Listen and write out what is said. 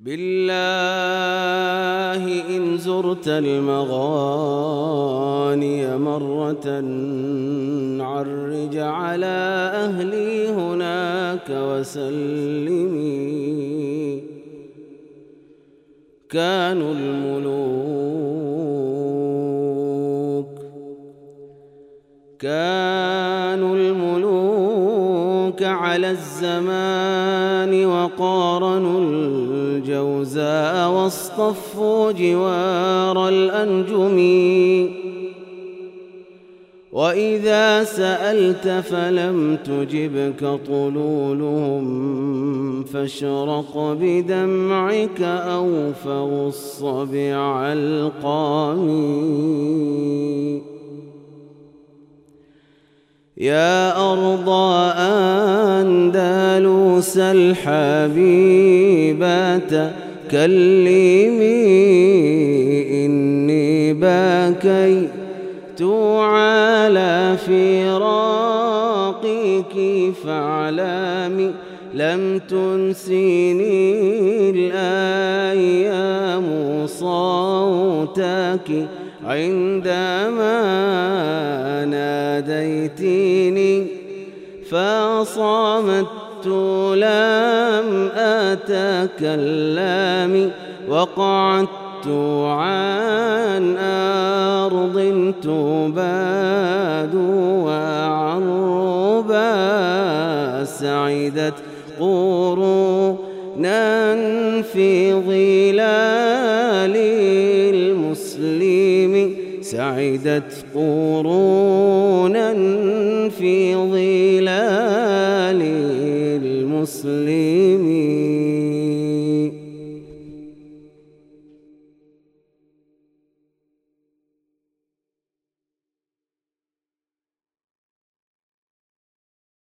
بالله إن زرت المغاني مرة عرج على أهلي هناك وسلمي. كانوا الملوك كانوا الملوك على الزمان وقارنوا الجوزاء واصطفوا جوار الأنجم. وإذا سألت فلم تجبك طلولهم فاشرق بدمعك أو فغص بعلقام يا أرض أندلس الحبيبة كلمي إني بكيت على فراقك فاعلمي لم تنسيني الأيام صوتك عندما ناديتني فصامت لم أتكلم وقعدت عن أرض تباد وعربا سعدت قرونا في ظلال المسلم سعدت قرونا في ظلال المسلمين.